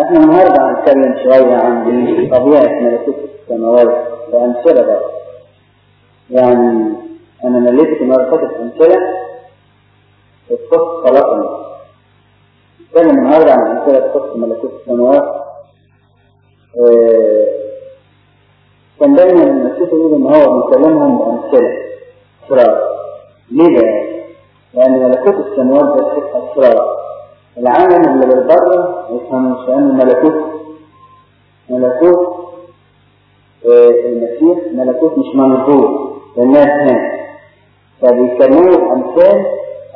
إحنا النهارده هنتكلم شوية عن طبيعة ملكوت السماوات بأمثلة بقى يعني أنا مليت فاتت أمثلة تخص خلقنا نتكلم النهارده عن أمثلة تخص ملكوت السماوات. كان دايما المسيح يقول إن هو بيكلمهم بأمثلة أسرار. ليه؟ بقى؟ لأن ملكوت السماوات ده أسرار. العالم اللي بالبره يفهموش لأن الملكوت ملكوت. آه، المسيح. ملكوت مش منظور للناس هنا فبيكلموا بأمثال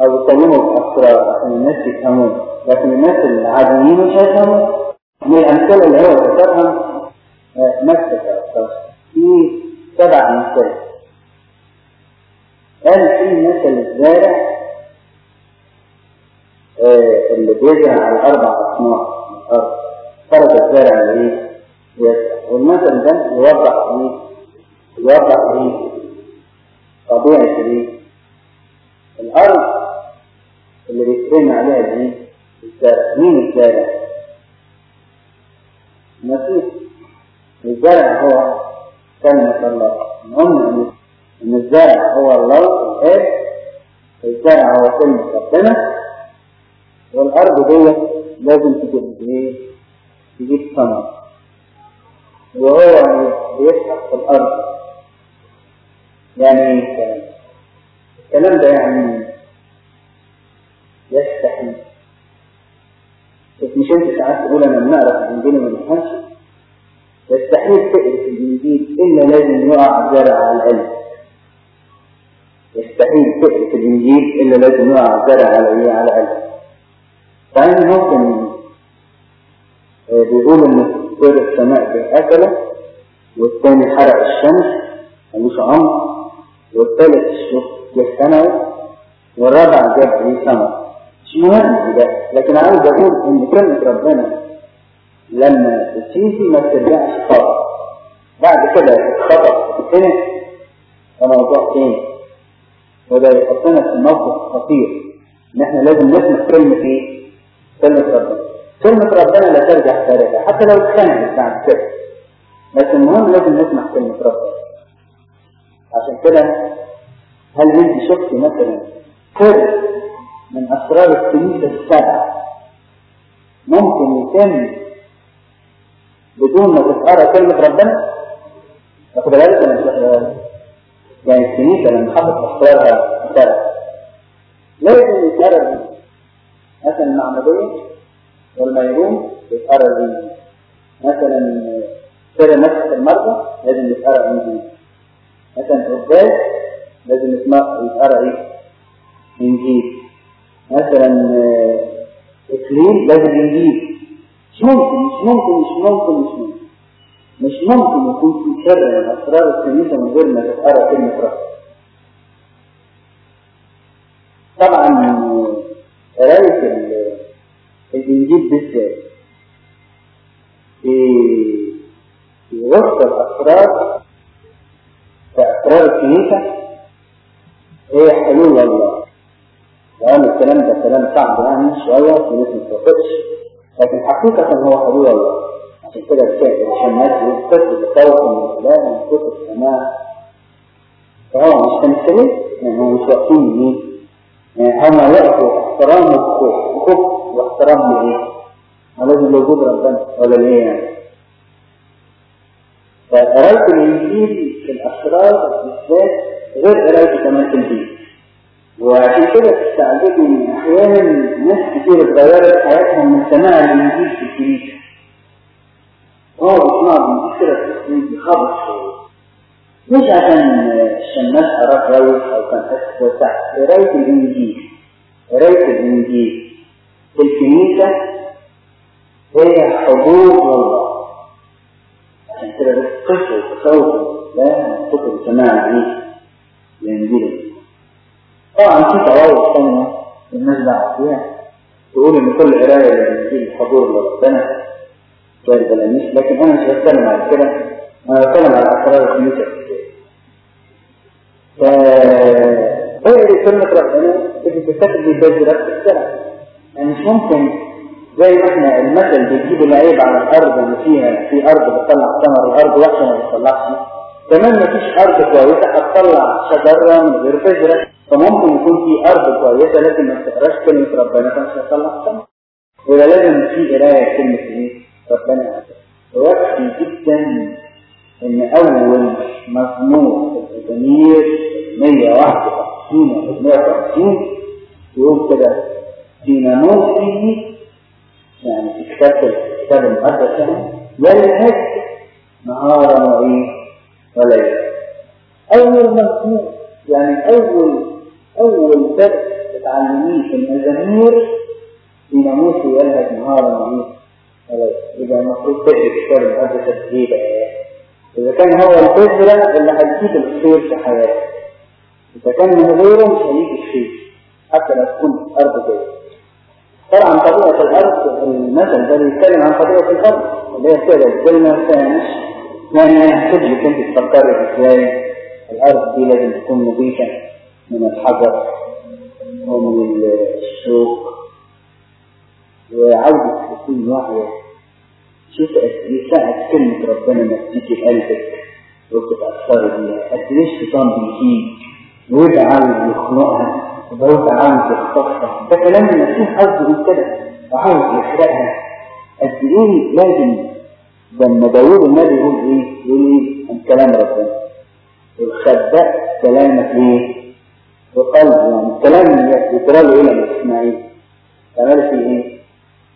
أو بيكلموا بأسرار عشان الناس يفهموه. لكن الناس العاديين مش هيفهموا. من الأمثلة اللي هو ذكرها آه، نفس الأسرار في سبع أمثال قال في مثل الزارع اللي بيزرع على الأربع أصناف من الأرض فرد الزارع؟ يزرع والمثل ده يوضح إيه؟ يوضح إيه؟ طبيعة إيه؟ الأرض اللي بيترمي عليها الإيه؟ الزرع مين الزارع؟ المسيح الزرع هو كلمة الله المهم إن الزرع هو الله الآب الزرع هو كلمة ربنا والأرض دي لازم تجيب إيه؟ تجيب ثمر وهو بيسحق في الأرض. يعني إيه الكلام؟ الكلام ده يعني يستحيل بس مش انت ساعات تقول أنا بنعرف الانجيل ما نفهمش يستحيل تقرأ في الإنجيل الا لازم يقع زرع على القلب يستحيل تقرأ في الإنجيل الا لازم يقع زرع على إيه؟ على القلب فأنا ممكن آه، بيقول إن طير السماء بأكله والثاني حرق الشمس ملوش عمر والثالث الشوك جه ثانوي والرابع جاب ليه ثمر مش مهم ده لكن عاوز أقول إن كلمة ربنا لما بتيجي ما بترجعش خالص. بعد كده الخطأ تتنق ده موضوع تاني وده يحطنا في موقف خطير. إن إحنا لازم نسمع كلمة إيه؟ كلمة ربنا كلمة ربنا لا ترجع خارجها حتى لو اتخانقت بعد كده لكن المهم لازم نسمع كلمة ربنا. عشان كده هل انت شفت مثلا سر من أسرار الكنيسة السبع ممكن يتم بدون ما تتقرا كلمة ربنا؟ واخد بالك؟ يعني الكنيسة لما حطت أسرارها سبع. لازم يتقرا مثلا المعمودية والميمون يتقرا الإنجيل مثلا سر مسح المرضى لازم يتقرا إنجيل مثلا القداس لازم يسمع يتقرا إيه؟ إنجيل مثلا آه، إكليل لازم إنجيل مش ممكن مش ممكن مش ممكن مش ممكن. مش ممكن يكون في سر من أسرار الكنيسة من غير ما تتقرا كلمة رب طبعا آه، ال- الإنجيل بالذات في أسرار الكنيسة هي حلول الله لأن الكلام ده كلام صعب يعني شوية والناس ما لكن حقيقة هو حلول الله عشان كده الكاتب عشان الناس يثبت بخوف من الله من كتب السماء فهو مش تمثيلي يعني هو مش واقفين ليه يعني هما وقفوا احترام الخوف واحترام لايه؟ ما لازم لوجود ربنا ولا ليه يعني؟ فقراية الإنجيل في الأسرار بالذات غير قراية كمان في البيت وعشان كده تستعجبوا إن أحيانا ناس كتير اتغيرت حياتهم من سماع الإنجيل في الكنيسة. آه بيسمعوا الإنجيل كده في خبط مش عشان الشماس قراه كويس أو كان حاسس تحت قراية الإنجيل. قراية الإنجيل. في الكنيسة هي حضور الله. عشان كده بتقصوا وتصوفوا لا من كتب سماع إيه؟ الإنجيل. طبعا في طوائف ثانية الناس دعوه فيها. تقول إن كل قراية للإنجيل حضور لربنا كان لكن أنا مش بتكلم على كده. أنا بتكلم على اسرار الكنيسه ف اقري كلمه ربنا تجي تستخدم بذرة السنة يعني مش ممكن؟ زي ما إحنا المثل بيجيب العيب على الأرض ان فيها في أرض بتطلع ثمر الأرض وحشة ما بتطلعش. كمان ما فيش أرض كويسة هتطلع شجرة من غير بذره فممكن يكون في أرض كويسة لكن ما بتقراش كلمة ربنا فمش هتطلع ثمر. يبقى لازم في قراية كلمة إيه؟ ربنا. ويكفي جدا إن أول في الضمير 151 150 يقول كده في ناموسه يعني في كتاب الكتاب المقدس يعني يلهج نهارا وايه وليلا أول مزمور يعني أول أول درس تتعلميه في المزامير في ناموسه يلهج نهارا وايه وليلا يبقى المفروض تقرا الكتاب المقدس تدريبا إذا كان هو البذرة اللي هتجيب الخير في حياتك إذا كان من غيره مش هيجي الخير حتى لو تكون الأرض جاية طبعا طبيعة الأرض المثل ده بيتكلم عن طبيعة الأرض. اللي هي كده زي ما كانش يعني يحسب لك أنت تفكري إزاي الأرض دي لازم تكون نظيفة من الحجر ومن الشوك وعاوزة تكون واعية إيه ساعة كلمة ربنا انك تيجي قلبك وتتأثري بيها قد إيه الشيطان بيجيك ويبقى عاوز يخنقها ويبقى عاوز يخطفها ده كلام المسيح قصده كده وعاوز يحرقها قد إيه لازم لما داوود النبي يقول إيه؟ يقول إيه عن كلام ربنا الخبأ كلامك إيه؟ وقلب يعني كلام يقرا له إيه لما تسمعيه؟ في إيه؟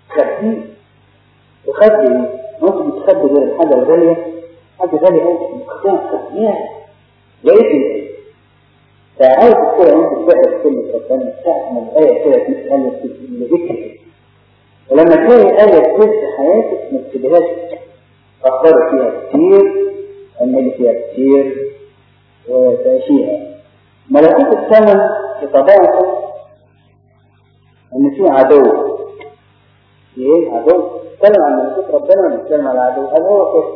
خبيه تخبي ممكن تخبي غير الحاجة الغالية. حاجة غالية أوي مقدام تخبيها لقيت فعايز كده وانت تقرا كلمة ربنا ساعة ما الآية كده تسأل لقيتها ولما تلاقي آية في حياتك ما تسيبهاش فكري فيها كتير اعملي فيها كتير وتعيشيها. ملكوت الثمن في طبيعته إن في عدو. إيه عدو نتكلم عن ملكوت ربنا ولا عن العدو هل هو كده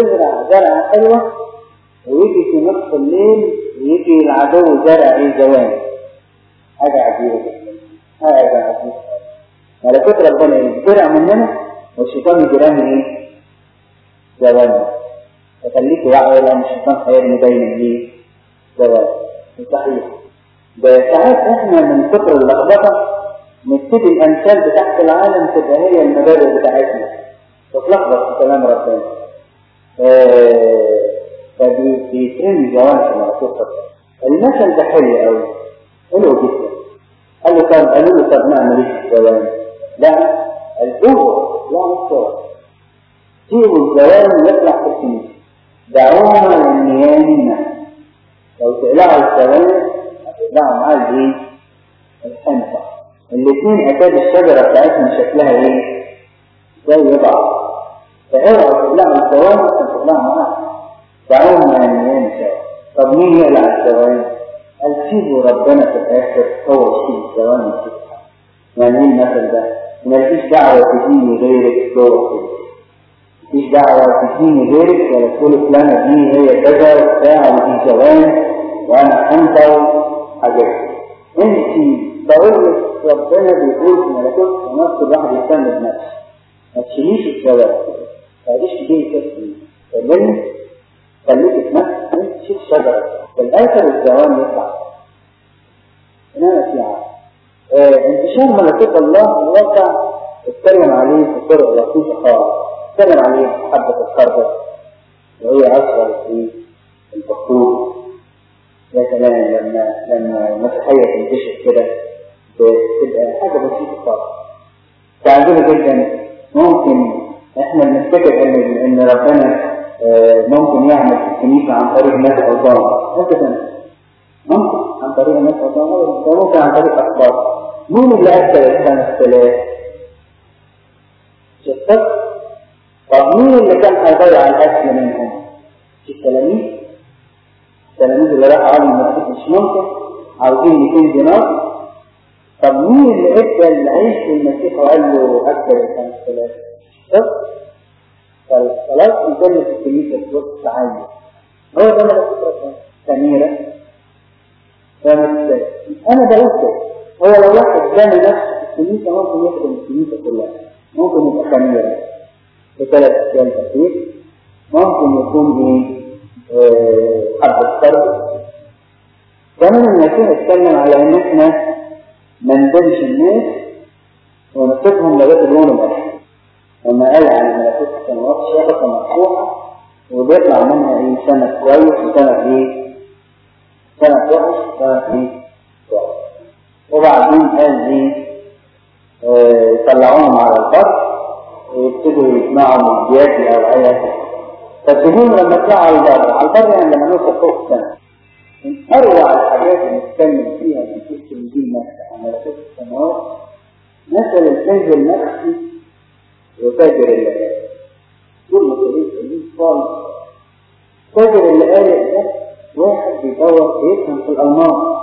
يزرع زرعه حلوة ويجي في نصف الليل ويجي العدو زرع حاجة عجيبه جدا حاجة عجيبه ملكوت ربنا إيه زرع مننا والشيطان يجي رامي إيه زوال فخليك واعي لأن الشيطان هيرمي دايما إيه زوال صحيح. ده ساعات إحنا من كتر اللخبطة نبتدي الأمثال بتاعت العالم تبقى هي المبادئ بتاعتنا تتلخبط في كلام ربنا فبيترمي جوانب ملكوت ربنا المثل ده حلو قوي حلو جدا. قال له طب قالوا له طب نعمل إيه الجوانب؟ لا القوه لا الصورة سيبوا الجوانب يطلع في الكنيسه دعونا للنيامين لو تقلعوا الجوانب هتقلعوا معاه الإيه؟ الحنطه الاثنين أكاد الشجرة بتاعتهم شكلها إيه؟ زي بعض فاوعوا تقلعوا الثواني تقلعوا معاها دعوهم يعني إيه طب مين يقلع الثواني؟ قال سيبوا ربنا في الآخر هو يشيل الثواني يعني إيه المثل ده؟ مالكيش دعوة تديني غيرك جوه كده مالكيش دعوة تديني غيرك ولا تقول فلانة دي هي كذا وبتاع ودي جوان وأنا أنت حاجات انت بقول لك ربنا بيقول في ملكوت نفس الواحد يهتم بنفسه ما تشيليش الثواب ما تجيش تجيبي كده فاهمني؟ خليك في نفسك انت تشيل شجره في الآخر الزوال يطلع هنا في آه انتشار ملكوت الله الواقع اتكلم عليه في طرق لطيفه خالص اتكلم عليه حبه الخردل وهي اصغر في البخور يا سلام لما لما المسيحيه تنتشر كده حاجة بسيطة خالص تعجبه جدا ممكن إحنا بنفتكر ان ان ربنا ممكن يعمل في الكنيسة عن طريق ناس عظام ممكن عن طريق ناس عظام ممكن عن طريق أخبار مين اللي اكل الخمس ثلاث؟ شفتك؟ طب مين اللي كان هيضيع الاكل منهم؟ التلاميذ التلاميذ اللي راحوا عالم المسيح مش ممكن عاوزين 200 دينار طب مين اللي إدى العيش للمسيح وقال له أكثر الخمس ثلاث؟ شوف فالصلاة الجنة في الكنيسة في العالم هو ده اللي بفكر سميرة. أنا بقول هو لو واحد جاني نفسه في الكنيسة ممكن يخدم الكنيسة كلها. ممكن يبقى خميرة بثلاث أشكال بسيط ممكن يكون إيه؟ حبة فرد كمان المسيح اتكلم على إن إحنا ما الناس ونسيبهم لغاية اليوم الأخير. لما قال عن ملكوت السماوات شبكه مفتوحة وبيطلع منها إيه؟ سنه كويس وسنه إيه؟ سنه وحش وسنه إيه؟ كويس وبعدين قال إيه؟ آه، يطلعوهم على البر ويبتدوا يجمعوا من أو أي حاجة. فالدهون لما تطلع على البر على البر يعني لما نوصل فوق السنة. من اروع الحاجات اللي نتكلم فيها من كتب الدين نفسها ملكوت السماوات مثل الكنز النفسي وتاجر اللقاء كل طريق اللي خالص تاجر اللقاء ده واحد بيدور بيفهم في الألماس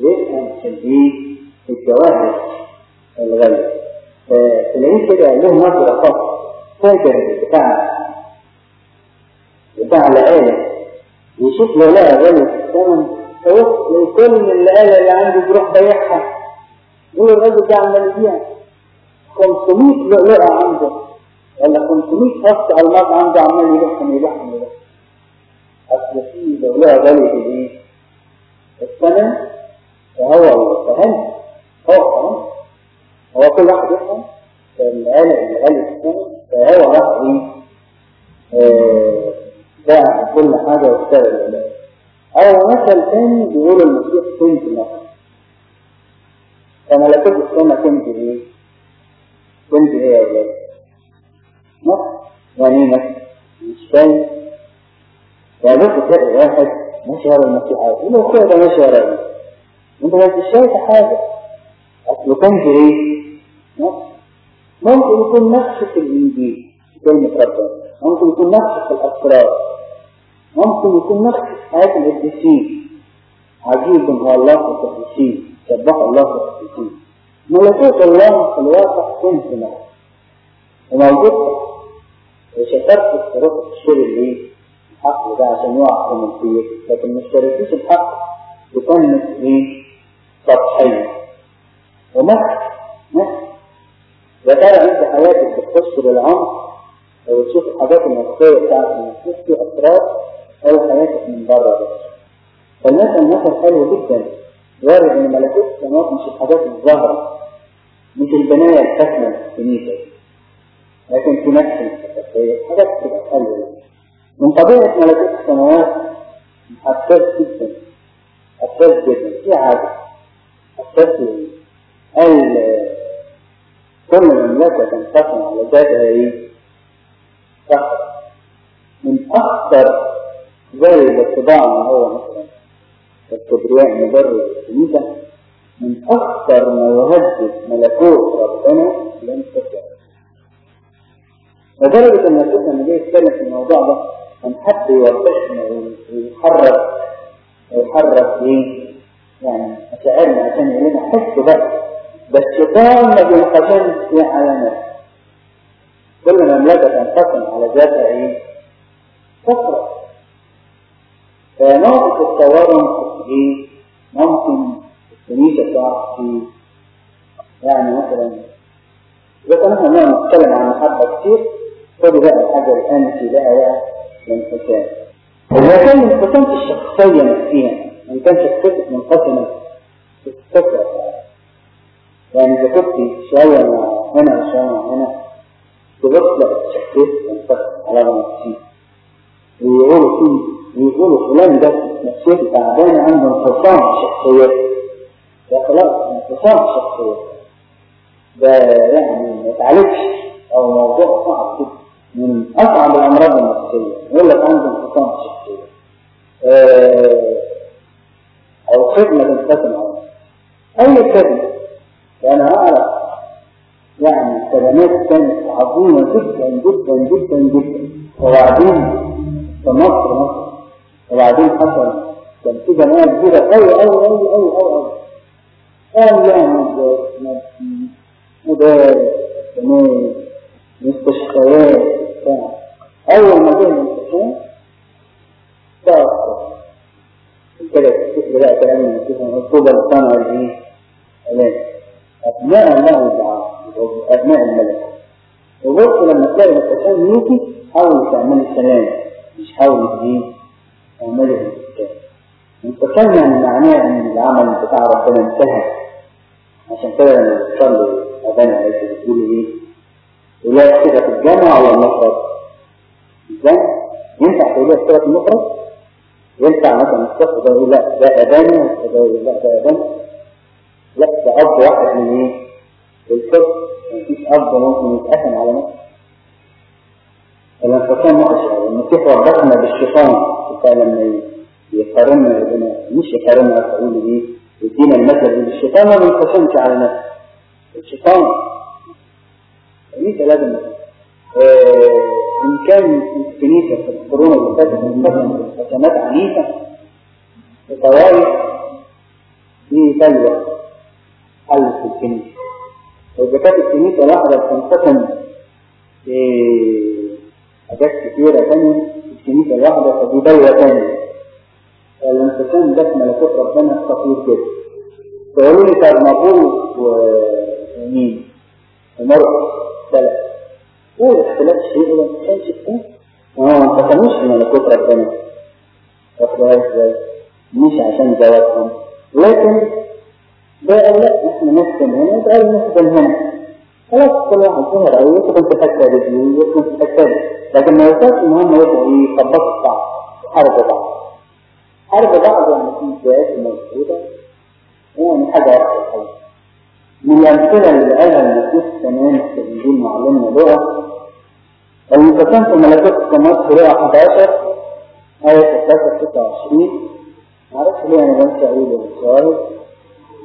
بيفهم في الايه في الجواهر الغالية فتلاقيه كده له نظرة خاصة تاجر بتاع بتاع الآلة يشوف لو لقى غالي في الثمن فيروح كل الآلة اللي عنده يروح بيعها يقول الراجل ده عمال يبيع 500 لؤلؤة عنده. ولا 500 فص الماس عنده عمال يلحم يلحم يلحم أصل في لؤلؤة غالية في الإيه؟ الثمن فهو فهم هو فهم هو كل واحد يفهم. فالآلة اللي في الثمن فهو راح؟ آه، باع كل حاجة واشترى الآلة أو مثل ثاني بيقول المسيح كنت نفسه فملكوت السماء كنت إيه؟ كنت إيه يا ولاد؟ نفس يعني نفس؟ مش فاهم يعني بص تلاقي واحد ماشي ورا المسيح عادي له كده ماشي ورا إيه؟ أنت مش شايف حاجة اصله كنت؟ نفس ممكن يكون نفس في الإنجيل كلمة ربنا ممكن يكون نفس في الأسرار ممكن يكون نفس حياه القديسين عجيب هو الله في القديسين سبح الله في القديسين ملكوت الله في الواقع معه وموجود وشكرت في طرق الشيء اللي الحق ده عشان يقع في ملكيته لكن ما اشتريتوش الحق. بكلمة إيه؟ سطحية ومسك مسك يا ترى انت حياتك بتخش للعمق وتشوف الحاجات النفسية بتاعت المسيح في أسرار ولا حياتك من بره. بس فالمثل مثل حلو جدا وارد إن ملكوت السماوات مش الحاجات الظاهرة مش البناية الحسنة الكنيسة لكن في نفس حاجات بتبقى حلوة من طبيعة ملكوت السماوات حساس جدا حساس جدا. في عادة حساس قال كل مملكة تنقسم على ذاتها إيه؟ صح من أخطر زي الاتباع ما هو مثلا. الكبرياء مبرر الكنيسة من أخطر ما يهدد ملكوت ربنا الانتشار لدرجة أن الشيخ لما جه يتكلم في الموضوع ده كان حد يوضحنا ويحرك ويحرك إيه؟ يعني مشاعرنا عشان يقول لنا حسوا بقى ده الشيطان ما بينقسمش في علامات كل مملكة تنقسم على ذاتها إيه؟ كثرة فنقطة التورم في إيه؟ ممكن الكنيسة تقع في يعني مثلا إذا كنا إحنا نتكلم عن محبة كتير خدوا بقى الحاجة الآن في بقى بقى الانقسام إذا كان انقسام في الشخصية نفسيا إن كان شخصيتك منقسمة في الفكرة يعني إذا كنت شوية مع هنا وشوية مع هنا تبص لك شخصيتك منقسمة على نفسية ويقولوا فيه ويقولوا فلان ده نفسيته تعبانة عنده انفصام في شخصيته ده خلاص انفصام في شخصيته ده يعني ما يتعالجش أو موضوع صعب جدا. من أصعب الأمراض النفسية. يقول لك عنده انفصام في الشخصيه أو خدمة تنقسم على أي خدمة؟ وأنا أعرف يعني خدمات كانت عظيمة جدا جدا جدا جدا. وبعدين في مصر مصر وبعدين حصل. كان في جماعة كبيره قوي قوي قوي قوي قوي قال يعني مدارس كمان مستشفيات أول ما جه الامتحان كده تفتكر بقى كلام مكتوبة لسان إيه؟ علاج أبناء الله الدعاء أبناء الملك. تلاقي الانقسام يجي حاول تعمل سلام. مش حاول إيه انقسام انقسام يعني معناه ان العمل بتاع ربنا انتهى. عشان كده لما بتصلي أذان العيش بتقول إيه؟ ولا كده في الجامع ولا المفرد. الجامع ينفع تقولها في صوره المفرد؟ ينفع مثلا الصف ده لا ده يقول لا ده اذاني لا ده أب واحد من إيه؟ الصف مفيش أب ممكن يتقسم على نفسه. الانفصام وحش المسيح ربطنا بالشيطان لما يقارنا ربنا مش يقارنا أقول إيه يدينا المثل الشيطان ما بينقسمش على نفسه. الشيطان. ليس لازم. آه إن كان الكنيسه في القرون اللي فاتت انقسمت انقسامات عنيفة وطوائف في بلوى حل في الكنيسه واذا كانت الكنيسه واحدة بتنقسم في حاجات كثيره ثانية الكنيسه الواحده فدي بلوى ثانية الانقسام ده في ملكوت ربنا خطير جدا. فقالوا لي طب مبروك ومين؟ ومرأة ثلاث هو اختلاف شيء ولا ما كانش آه ما انقسموش في ملكوت ربنا. واخدها إزاي مش عشان جوابهم. لكن بقى لا إحنا نسكن هنا وبقى نسكن هنا. خلاص كل واحد أو يمكن تفكر دي ويمكن تفكر لكن ما يوصلش ان هم يبقوا يخبطوا بعض يحاربوا بعض. حرب بعض يعني في ذات موجودة. يعني حاجة واحدة من الأمثلة اللي قالها المسيح كمان في إنجيل معلمنا لغة المتكلم في ملكوت السماوات في لغة 11 آية 16 26 معرفش ليه أنا بنسى أقول الشواهد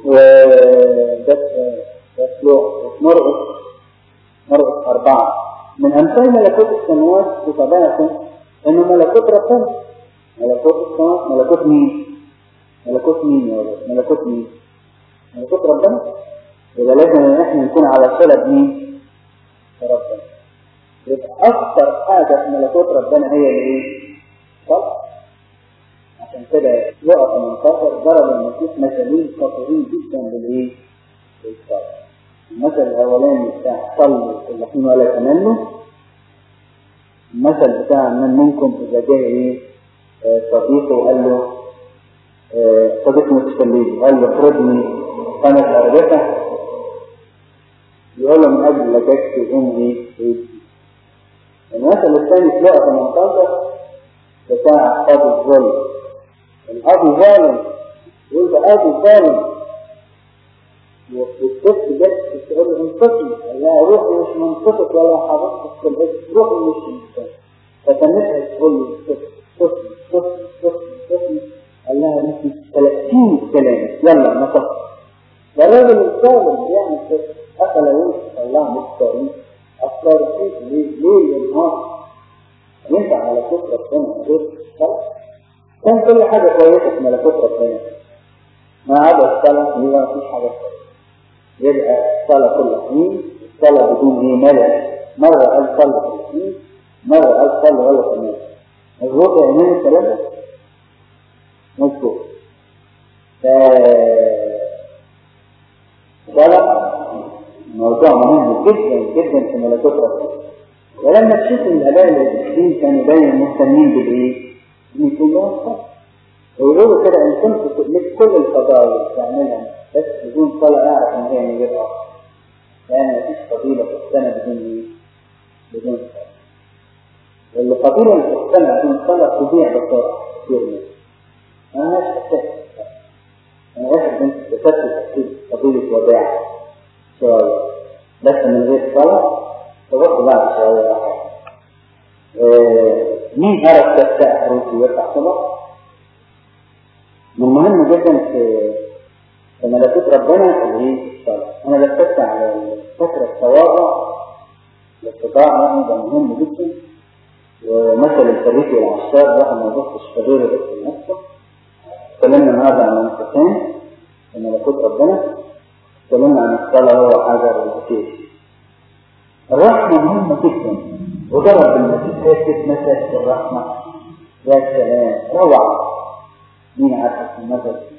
وبس بس لغة مرقص أربعة. من أمثال ملكوت السماوات في طبيعته إنه ملكوت ربنا ملكوت السماء ملكوت مين؟ ملكوت مين يا ولد؟ ملكوت مين؟ ملكوت ربنا؟ يبقى لازم إن إحنا نكون على صله بمين بربنا يبقى أكثر حاجة في ملكوت ربنا هي الايه صح؟ عشان كده لقى 18 ضرب المسيح مثلين خطيرين جدا بالإيه؟ بالصلاه المثل الاولاني بتاع صلوا كل حين ولا تمنوا المثل بتاع من منكم إذا جاء إيه صديقه وقال له صديق متكلم قال له افرضني خمس أربعة يقول له من لججت أمي ويدي المثل الثاني في لقى 18 بتاع قاضي الظلم القاضي ظالم يقول ده قاضي ظالم. تقول له انصفي قال لها روحي مش منصفك ولا حضرتك في الاسم روحي مش منصفك فتنسها تقول الست صفر صفر صفر صفر قال لها انت 30 كلام. يلا نصف ده الراجل الظالم بيعمل كده افلا ينصف الله مستقيم أصلا رخيص ليه؟ ليه النهار ينفع على كتر ربنا غير كان كل حاجة كويسة في ملكوت ربنا. ما عدا الصلاة يبقى مفيش حاجة كويسة. يبقى الصلاه كل حين الصلاه بدون إيه ملل مرة قال صلاة كل حين مرة قال صلاة ولا كمان إمام الكلام ده؟ مظبوط. صلاة موضوع مهم جدا جدا في ملكوت ربنا. ولما تشوف إن الآباء المسلمين كانوا دايما مهتمين لهم صلاة. ويقولوا كده إن كنت كل الفضائل تعملها بس بدون صلاة أعرف إن هي من غير أصل. لأن مفيش فضيلة في السنة بدون؟ بدون صلاة. اللي فضيلة السنة بدون صلاة تضيع بسرعة كتير منها. أنا مش حسيت أنا واحد بنت كتبت فضيلة وداع شوية بس من غير صلاة فبص بعد شوية آه مين قرأ تفتح حروفي ويفتح صلاة؟ من مهم جدا في في ملكوت ربنا اللي هي الصلاة أنا ركزت على فترة التواضع الاستطاعة يعني ده مهم جدا. ومثل الفريق والعشار ده ما يبصش في غيره بس لنفسه اتكلمنا النهارده عن الانقسام في ملكوت ربنا اتكلمنا عن الصلاة هو الكثير الرحمة مهمة جدا. وضرب المسيح فاتت مثل الرحمة. يا سلام. روعة. مين عارف المثل؟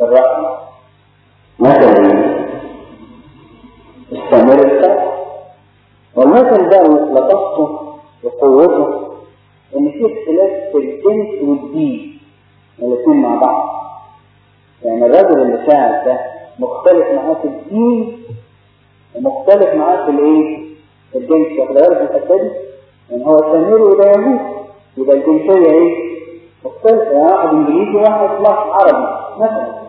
الرحمة مثل استمر الصلاة والمثل ده لطفته وقوته إن في اختلاف في الجنس والدين الاثنين مع بعض يعني الراجل اللي ساعد ده مختلف معاه في الدين ومختلف معاه في الإيه؟ في الجنس واخد بالك الحتة دي؟ يعني هو سامري وده يهودي يبقى الجنسيه إيه؟ مختلفه يعني واحد إنجليزي وواحد عربي مثلا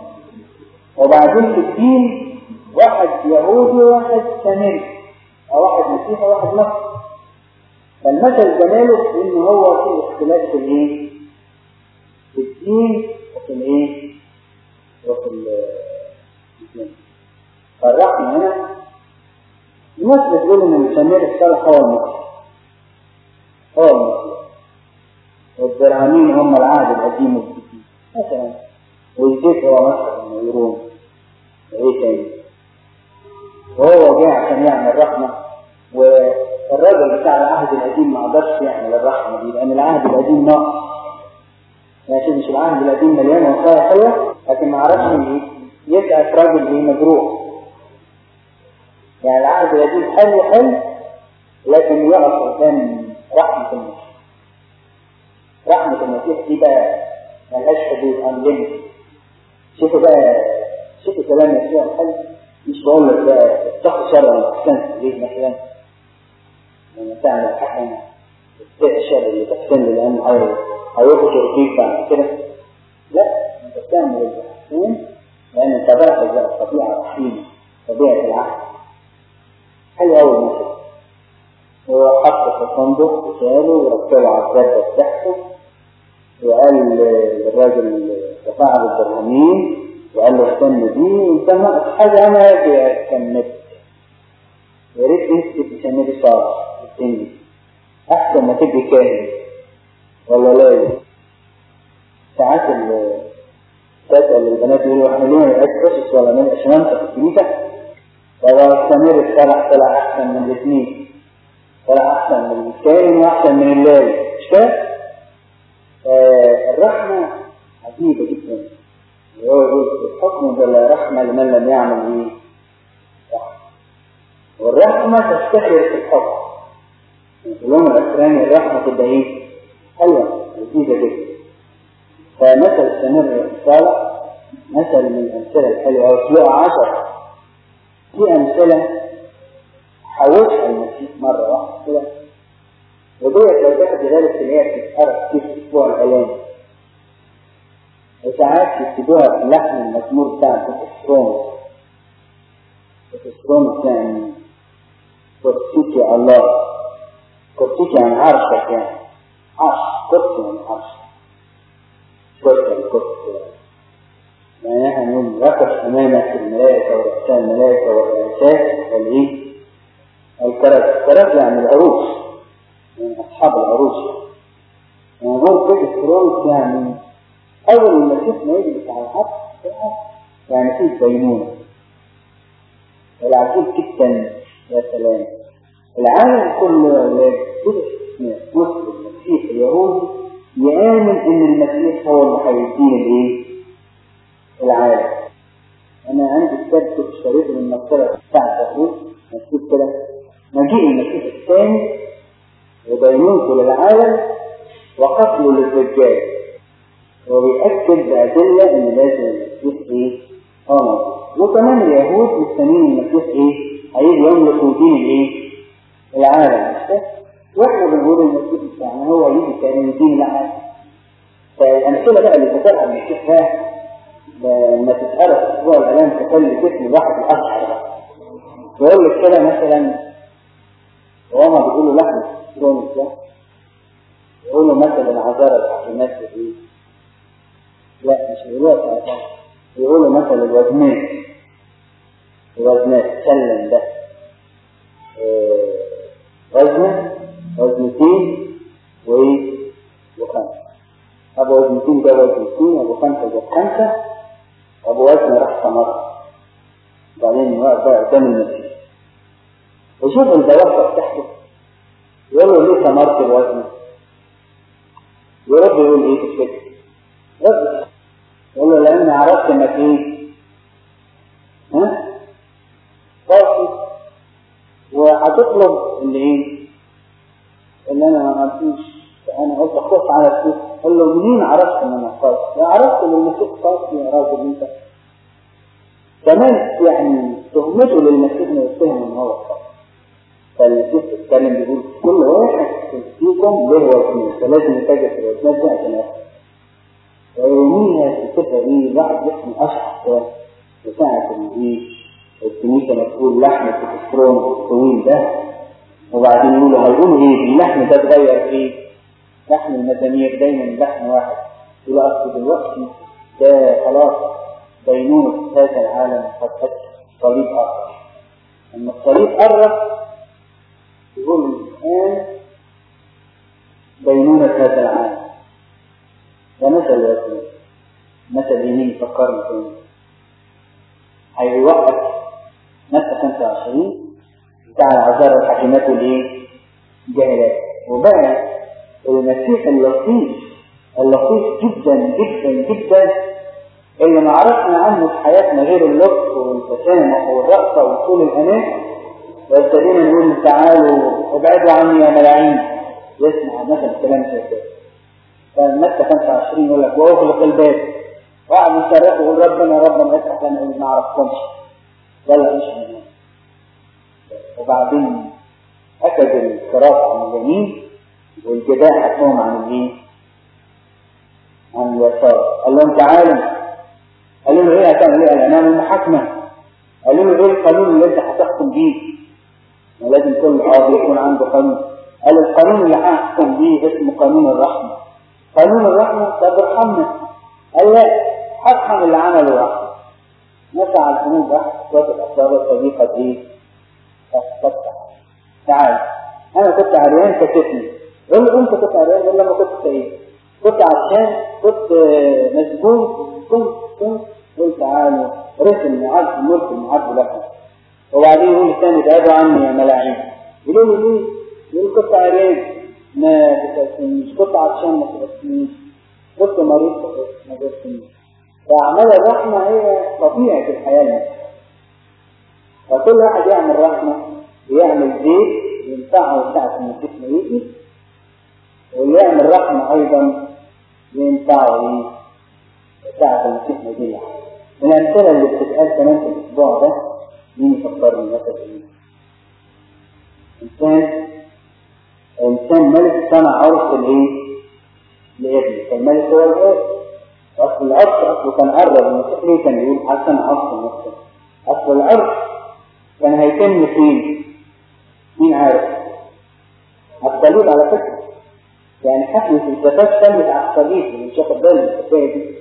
وبعدين في الدين واحد يهودي وواحد سامري أو واحد مسيحي وواحد مصري. فالمثل جماله إن هو في اختلاف في الايه؟ في الدين وفي الإيه؟ وفي الجنس فالرحمة هنا. الناس بتقول ان المسامير الصالح هو المسيح هو المسيح والدرهمين هم العهد القديم والجديد. مثلا هو مثلا النيرون تاني وهو جه عشان يعمل رحمة والراجل بتاع العهد القديم ما قدرش يعمل الرحمة دي لأن العهد القديم ناقص ماشي مش العهد القديم مليان وصايا حلوة لكن ما عرفش يسعف راجل إيه مجروح. يعني العهد القديم حلو حلو لكن يقف قدام رحمة المسيح. رحمة المسيح دي بقى ملهاش حدود انليمت شوفوا بقى شوفوا كلام يسوع حلو مش بقول لك بقى اتقوا شر ما تحسنش ليه مثلا. لما تعمل اتقي الشر اللي تحسن لأن هيخرج فيك بعد كده. لا أنت بتعمل الإحسان لأن انت بقى الطبيعة الرحيمة طبيعة العقل. حلو أوي المثل. هو حط في الفندق وشاله وركبه على الدابة بتاعته وقال للراجل تفاعل الدرهمين وقال له استنى دي انت ناقص حاجة أنا أجي أكملك يا ريت انت تسميه صار. التنجي أحسن ما تبقي كاهن. ولا لا ساعات تسأل البنات يقولوا إحنا ليه ما قصص ولا من عشان في الكنيسة فهو السمير الصالح طلع أحسن من الاثنين طلع أحسن من الكائن وأحسن من اللاوي مش كده؟ آه الرحمة بلا رحمة لمن لم يعمل إيه؟ رحمة والرحمة تستحيل في في اليوم الأخراني الرحمة تبقى إيه؟ حلوة لذيذة جدا فمثل السمير الصالح مثل من الأمثلة الحلوة سلوء عشر. في أمثلة حوشها المسيح مرة واحدة كده. وديت لو تاخد بالك اللي هي بتتحرك في الأسبوع الأولاني وساعات يكتبوها في لحن المزمور بتاع الكتسترون الكتسترون كان كرسيك يا الله. كرسيك يعني عرشك يعني عرش كرسي يعني عرش الكرسي يعني إحنا نقول ركب امامك الملائكة ورؤساء الملائكة والرؤساء والإيه؟ الكرز الكرز يعني العروس. يعني أصحاب العروس. يعني هو كرسي يعني أول المسيح ما يجلس على العرش يعني فيه دينونة العجيب جدا يا سلام. العالم كله كل مسلم مسيح يهودي يآمن إن المسيح هو اللي هيدين الإيه؟ العالم. أنا عندي كتاب كنت شريته من المكتبة بتاعت يهود مكتوب كده. مجيء المسيح الثاني ودينونته للعالم وقتله للدجال وبيأكد بأدلة إن لازم المسيح إيه؟ آه وكمان اليهود مستنيين المسيح إيه؟ هيجي يملك دين الإيه؟ العالم؟ وإحنا بنقول المسيح بتاعنا هو يجي كان دين العالم فالأمثلة بقى اللي ذكرها المسيح ده لما تتقرا في أسبوع الإعلام تخلي جسم الواحد الأشهر يقول لك كده مثلا وهما بيقولوا لحم الكرونيك ده يقولوا مثلا العذارى الحكيمات دي ساعتها يقولوا مثلا الوزنات الوزنات سلم ده إيه وزنة وزنتين وايه وخمسة أبو وزنتين ده وزنتين أبو خمسة ده خمسة أبو وزن راح ثمرة بعدين واقف بقى قدام المسيح وشوف البواقع بتاعته يقول له ليه ثمرت الوزن يرد يقول إيه في الفكر يقول له لأن عرفت انك إيه ها؟ قاسي وعلى هتطلب اللي إيه؟ اللي أنا ما عرفتوش. أنا قلت اخف على السوق. قال له منين عرفت إن أنا خاص؟ عرفت إن المسيح خاص يا راجل أنت. كمان يعني تهمته للمسيح إنه يتهم إن هو خاص فالمسيح بيتكلم بيقول كل واحد فيكم له وزنه فلازم يتاجر في الوزنات دي عشان ياخد ويوميها الفكرة دي الواحد يحمي أشعر بتاعة الإيه الكنيسة مسؤول لحم الكوليسترول الطويل ده. وبعدين يقولوا هيقولوا إيه؟ اللحم ده اتغير إيه؟ لحم المزامير دايما لحم واحد. يقولوا أصل دلوقتي ده خلاص بينونة هذا العالم قد أتى صليب آخر لما الصليب قرب يقول الآن بينونة هذا العالم. ده مثل الوسيلة مثل يمين فكرني تاني هيوقف متى 25 بتاع العذاب الحكيمات والايه؟ جاهلات وبقى المسيح اللطيف اللطيف جدا جدا جدا اللي ما عرفنا عنه في حياتنا غير اللطف والتسامح والرأفة وطول الأمان وابتدينا نقول تعالوا ابعدوا عني يا ملاعين. يسمع مثلا كلام زي كده فمتى 25 يقول لك واغلق الباب. واحد مصرخ ويقول ربنا ربنا افتح لنا ما اعرفكمش ولا مش منهم وبعدين أخذ الصراط عن اليمين والجداء حكمهم عن اليمين. عن اليسار قال لهم تعالوا. قالوا له إيه هتعمل إيه؟ الامام المحاكمة. قالوا له إيه القانون اللي أنت هتحكم بيه؟ ولازم كل قاضي يكون عنده قانون. قال القانون اللي هحكم بيه اسمه قانون الرحمة. قانون الرحمة طب ارحمنا قال لا أفهم اللي عمله رحمة نسعى الحنوب واحد شوية الأسباب الصديقة دي. تفتح تعال. أنا كنت عريان كتفني قول له أنت كنت عريان؟ ولا ما كنت إيه؟ كنت عشان كنت مسجون. كنت كنت. قلت تعالوا رسم معاد الملك المعاد لكم وبعدين يقول الثاني ابعدوا عني يا ملاعين. يقولوا له ليه؟ يقول كنت عريان. ما بتأسنيش كنت عطشان ما تأسنيش كنت مريض ما تأسنيش فأعمال الرحمة هي طبيعة الحياة فكل واحد يعمل رحمة ويعمل زيت ينفعه ساعة ما يجي واللي يعمل رحمة أيضا ينفعه ساعة ما يجي من الأمثلة اللي بتتقال كمان في الأسبوع ده مين يفكرني مثلا؟ إنسان إنسان ملك صنع عرس لإيه؟ لابنه، فالملك هو الأب. أصل العرس أصله كان قرب المسيح ليه كان يقول حسن عرس نفسه؟ أصل العرس كان هيتم فين؟ مين عارف؟ الصليب على فكرة. يعني حفلة الزفاف تمت على الصليب اللي مش واخد باله من الحكاية دي.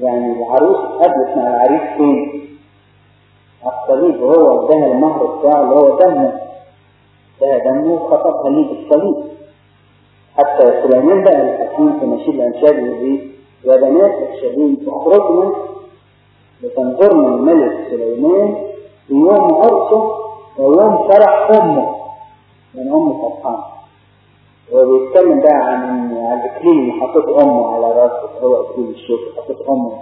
يعني العروس قابلت مع العريس فين؟ الصليب وهو اداها المهر بتاعه اللي هو دمه ده دمه خطبها ليه بالصليب حتى سليمان بقى الحكيم في نشيد الانشاد يقول يا بنات الشبين اخرجنا لتنظرنا الملك سليمان في يوم عرسه ويوم فرح امه من ام فرحان وبيتكلم بقى عن اللي حطيت امه على راسه هو اكليل الشوك حطيت امه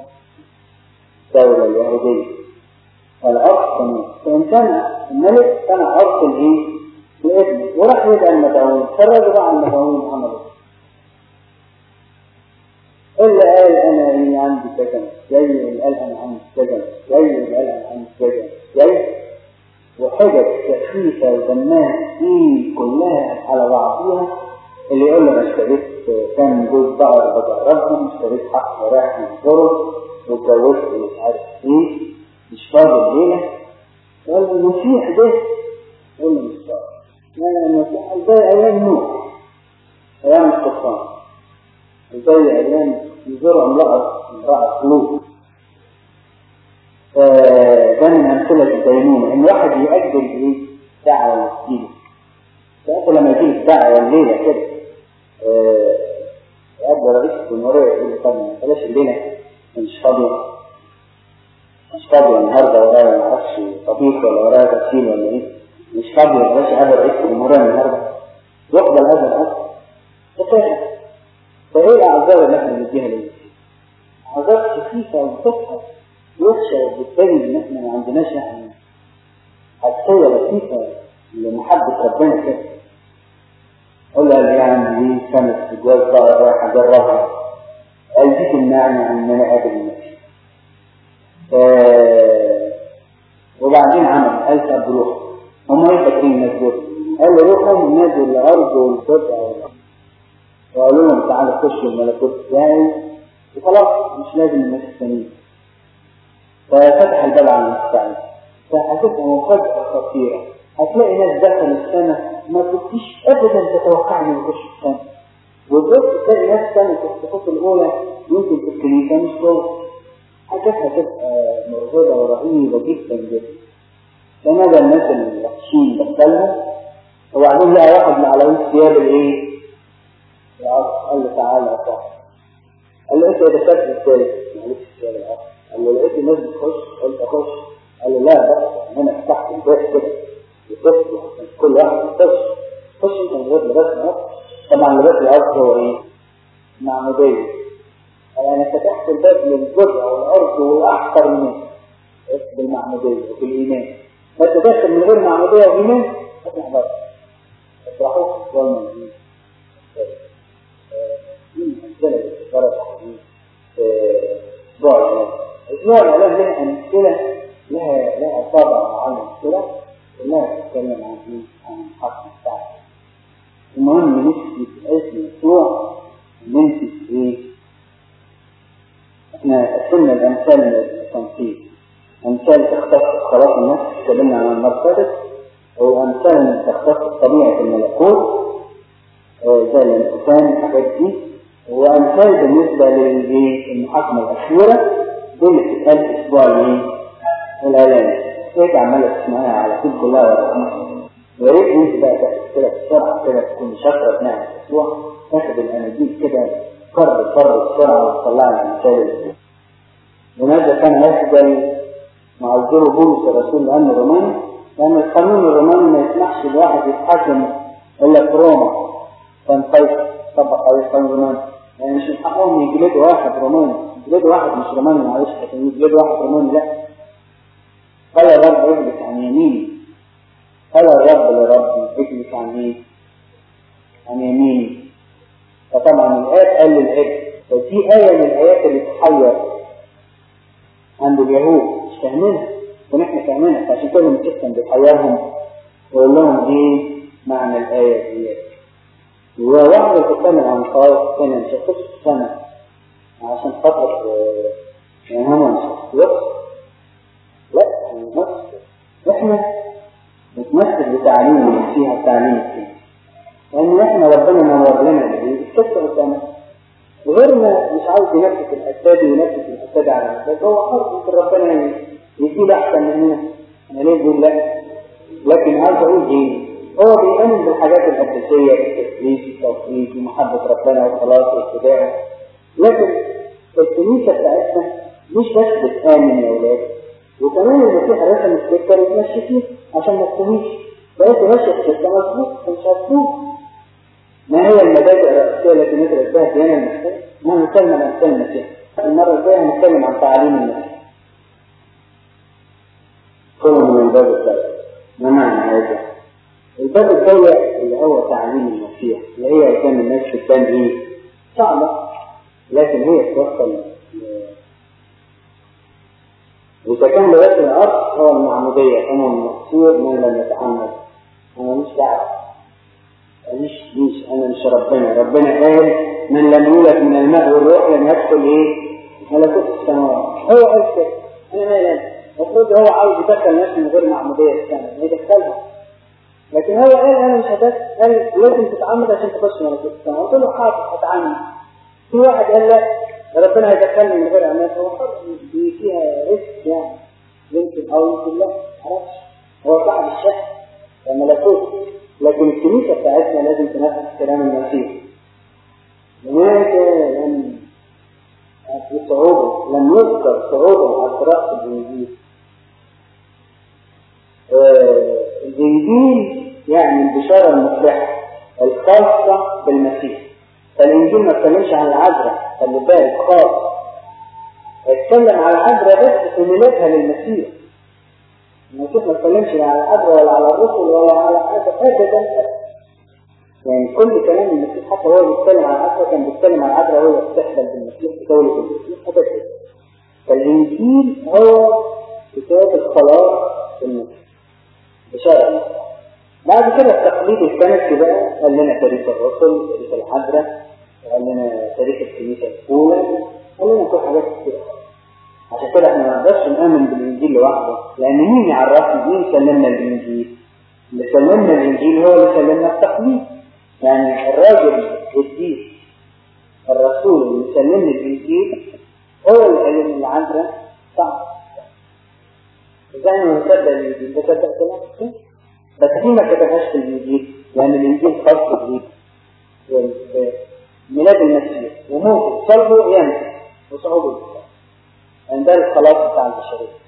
الدولة اليهوديه والعرس كمان فإنسان الملك كان عرس الايه؟ وراح المدعوين فرجوا بقى على المدعوين عملوا اللي قال أنا إيه عندي سجن زي اللي قال أنا عندي سجن زي اللي قال أنا عندي سجن زي وحجج سخيفة ودمها دي كلها على بعضيها اللي يقول له أنا اشتريت كام جوز بقر بجربهم اشتريت حق رايح من الفرن واتجوزت مش عارف إيه. مش فاضي الليلة قال له المسيح ده. يقول له مش فاضي المسيح زي أيام نوح أيام الطوفان زي أيام يزور امرأة امرأة قلوب. ده من امثلة الدينونة إن واحد يأجل إيه دعوة وتجيله فأنت لما يجيلك دعوة الليلة كده. يقابل رئيس الجمهورية يقول له طب بلاش الليلة مش فاضية مش فاضية النهاردة ورايا معرفش طبيخ ولا ورايا غسيل ولا إيه. مش فاضية بلاش هذا رئيس كل واحد خش انت من غير لباس العصر طبعا لباس العصر هو إيه؟ معمودية أنا فتحت الباب للجزء والارض والاحقر منه. بالمعمودية وبالإيمان. ما تدخل من غير معمودية وإيمان افتح باب أفرحوا والله دي امثله درجه أسبوع الاعلام أسبوع الاعلام لها امثله لها لها طابع معين كده. كلها تتكلم عن؟ عن الحق بتاعها المهم نمسك اسم يسوع نمسك إيه؟ إحنا قسمنا الامثال للتنفيذ امثال تختص خلاص الناس اتكلمنا عن المرتبط وامثال تختص طبيعه الملكوت زي الانسان الحاجات دي وامثال بالنسبة للمحاكمه الاخيره دول اللي بتتقال الأسبوع الايه؟ الاعلامي هيك عماله تسمعها على طول كلها يا ريت انت بقى كده بسرعة كده تكون شاطرة اثناء الأسبوع تاخد الاناديل كده قرب قرب بسرعة وتطلع لها المثال لماذا كان يخجل معذره بولس الرسول الامن الروماني؟ لأن القانون الروماني ما يسمحش الواحد يتحاكم إلا في روما. كان قيصر طبق عليه القانون الروماني يعني مش من حقهم يجلدوا واحد روماني. يجلدوا واحد مش روماني معلش لكن يجلدوا واحد روماني لا. قال الرب اجلس عن يميني قال الرب لرب اجلس عن إيه؟ عن يميني فطبعا الآيات قال للعبد فدي آية من الآيات اللي تحير عند اليهود. مش فاهمينها. ونحن فاهمينها. فعشان كده كان بيحيرهم. ويقول لهم إيه معنى الآية دي. عن خواص سنة مش هتخش سنة عشان خاطر يعني هم مش نمثل إحنا نتمثل بتعليم المسيح التعليم فيه لأن إحنا ربنا نور لنا القصة قدامنا وغيرنا مش عاوز ينفس الاساد وينفس الاساد على الاساد هو حر ممكن ربنا يديله أحسن مننا أنا ليه بقول لا لكن عاوز أقول إيه هو بيؤمن بالحاجات الأساسية التسليس التوحيد ومحبة ربنا والخلاص والاتباع لكن الكنيسة بتاعتنا مش بس بتآمن يا أولاد. وكمان المسيح رسم السكه وتمشي فيه عشان ما تكونيش بقيت ماشي السكه مظبوط مش هتفوت ما هي المبادئ الرئيسية التي ندرس بها ديانه المسيح؟ ما نتكلم عن امثال المسيح المرة الجاية هنتكلم عن تعاليم المسيح كله من الباب الضيق ما معنى هذا؟ الباب الضيق اللي هو تعليم المسيح اللي هي كان الناس بتبان إيه؟ صعبه لكن هي توصل كان لغاية الأرض هو المعمودية أنا من لم يتعمد. أنا مش دعوة مش مش أنا مش ربنا. ربنا قال من لم يولد من الماء والروح لم يدخل إيه؟ ملكوت السماوات. هو قال كده. أنا مالي المفروض هو عاوز يدخل ناس من غير معمودية السنة يدخلها لكن هو قال أنا مش هدخل. قال لازم تتعمد عشان تخش ملكوت السماوات. قلت له حاضر هتعمد. في واحد قال لا. ربنا هيدخلني من غير أمان هو دي فيها ريسك يعني يمكن أو يمكن لا معرفش هو صاحب الشك الملكوت لكن الكنيسة بتاعتنا لازم تنفذ كلام المسيح لم في صعوبة لم يذكر صعوبة على قراءة الإنجيل الإنجيل يعني البشارة المفرحة الخاصة بالمسيح. فالإنجيل ما اتكلمش عن العذراء. خلي بالك خالص. اتكلم على العذراء بس في ميلادها للمسيح المسيح ما اتكلمش لا على العذراء ولا على الرسل ولا على حاجة أبدا. يعني كل كلام المسيح حتى هو بيتكلم عن العذراء كان بيتكلم عن العذراء وهو بتحصل بالمسيح في دولة المسيح كده فالإنجيل هو كتاب الخلاص في المسيح. بشرع المسيح بعد كده التقليد الكنسي بقى قال لنا تاريخ الرسل تاريخ العذراء قال لنا تاريخ الكنيسة الأولى قال لنا كل حاجات كتير. عشان كده إحنا ما نقدرش نآمن بالإنجيل لوحده لأن مين يعرفنا مين سلمنا الإنجيل؟ اللي سلمنا الإنجيل هو اللي سلمنا التقليد يعني الراجل القديس الرسول اللي سلمني الإنجيل هو اللي قال لي العذراء صح. زي ما نصدق الإنجيل ده صدق كلام بس دي ما كتبهاش في الإنجيل لأن الإنجيل خاص بيه ميلاد المسيح وموته صلبه وقيامته وصعوده الإسلام. يعني ده الخلاص بتاع البشرية.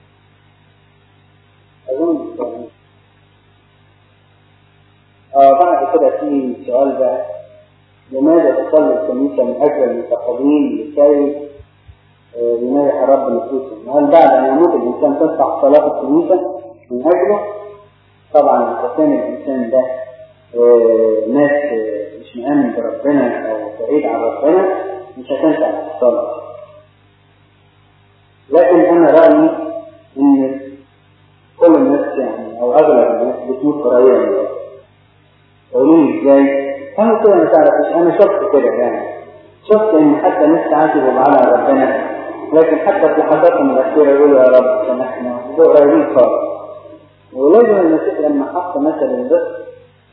أظن آه بعد كده في سؤال بقى. لماذا تصلي الكنيسة من أجل المتقدمين لكي آه لماذا رب نفوسهم؟ هل بعد أن يموت الإنسان تنفع صلاة الكنيسة من أجله؟ طبعا إذا كان الإنسان ده آه ناس آه مش مآمن بربنا أو بعيد عن ربنا مش هتنفع الصلاة. لكن أنا رأيي إن كل الناس يعني أو أغلب الناس بتموت قريبا من ربنا. قولوا لي إزاي؟ أنا كده ما تعرفش أنا شفت كده يعني شفت إن حتى الناس تعاتبوا على ربنا لكن حتى في لحظاتهم الاخيره يقولوا يا رب سامحنا قريبين خالص ولازم المسيح لما حط مثل الرزق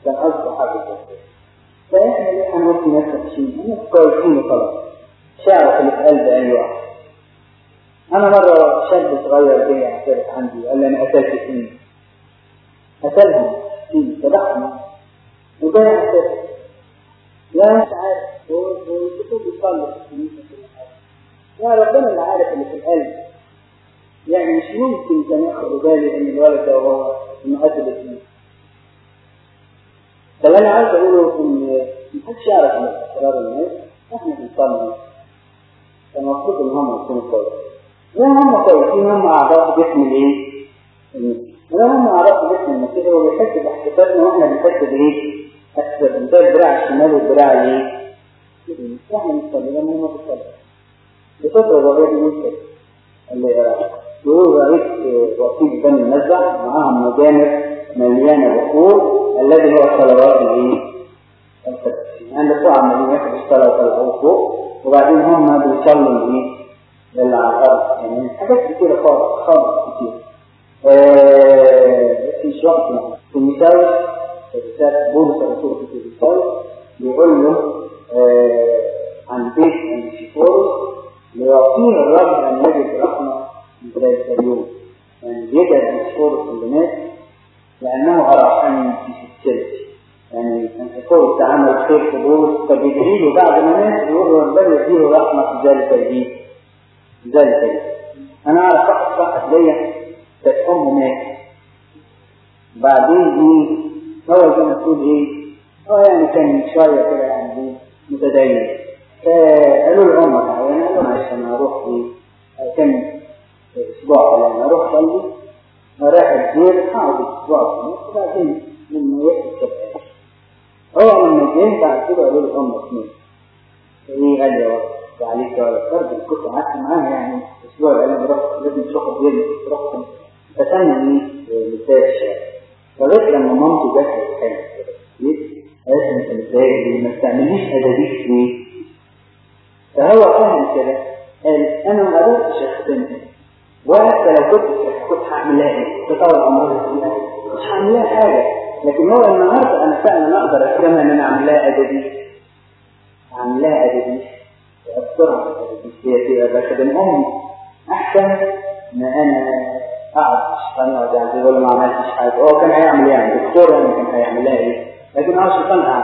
كان حاجة زي كده فاحنا ليه هنقول في ناس وحشين؟ كويسين وخلاص شعرك اللي في اي واحد أنا مرة شاب صغير جه اعترف عندي قال لي أنا قتلت اثنين قتلهم اثنين ذبحهم وده يعترف لا مش عارف والكتب بيصلي في الكنيسه كل حاجة يا ربنا اللي عارف اللي في القلب يعني مش ممكن كان ياخد بالي ان الولد ده هو انه قتل اثنين فاللي أنا عايز اقوله أن محدش يعرف ان اسرار الناس إحنا بنصلي فالمفروض ان هم يكونوا كويسين لا هم كويسين هم أعضاء جسم الايه؟ لا هم أعضاء جسم المسيح هو بيحس باحتفالنا وإحنا بنحس بإيه؟ أكثر ده الدراع الشمال والدراع الايه؟ إحنا بنصلي لما هم بيصلوا الرؤية دي ممكن اللي يقول رأيت وكيل بني المزع معاهم مجامر مليانة بخور الذي هو الصلوات الايه؟ يعني بتوع عمالين ياخدوا الصلاة ويطلعوه فوق وبعدين هم بيصلوا الايه؟ اللي على الأرض يعني حاجات كتيرة خالص خالص كتير. آه في وقت في مثال رسالة بولس الرسول في تيموثاوس بيقول له آه عن بيت أنتيفورس ليعطينا الرب أن يجد رحمة من ذلك اليوم يعني أنتيفورس اللي مات لأنه أرحمني في السلس يعني أنتيفورس عمل خير في بولس فبيدعي له بعد ما مات يقول له ربنا يديله رحمة في ذلك اليوم ذلك اليوم أنا أعرف واحد صاحب ليا كانت أمه ماتت بعدين دي هو زي ما تقول إيه هو يعني كان شوية كده يعني متدين. فقالوا له أمك يعني قال له معلش أنا هروح إيه كان أسبوع يعني أروح صلي رايح الدير هقعد أسبوع وبعدين لما يحصل كده هو لما جه بعد كده قالوا له أمك مين إيه قال لي وعليك يا فرد كنت قعدت معاه يعني أسبوع لي رحت لازم تاخد بالي رحت فسمى إيه مثال الشارع لغايه لما مامتي جت الحلم ليه؟ قالت أنت إزاي ما تستعمليش ادابيس ليه؟ فهو فاهم كده. قال أنا ما قدرتش اختمها وحتى لو كنت كنت هعمل لها إيه؟ تطور امراض مش هعمل لها حاجة. لكن هو النهارده أنا فعلا أقدر اكرمها إن أنا أعمل لها ادابيس أعمل لها في الادابيس هي تبقى أمي. أحسن ما أنا قعد الشيطان يقعد يعني يقول ما عملتش حاجة. هو كان هيعمل يعني الدكتور يعني كان هيعمل لها إيه؟ لكن هو الشيطان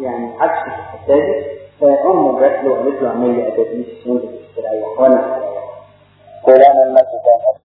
يعني عكس دي فأمه جات له وقالت له أعمل لي ادابيس وانت وأنا Serán en México.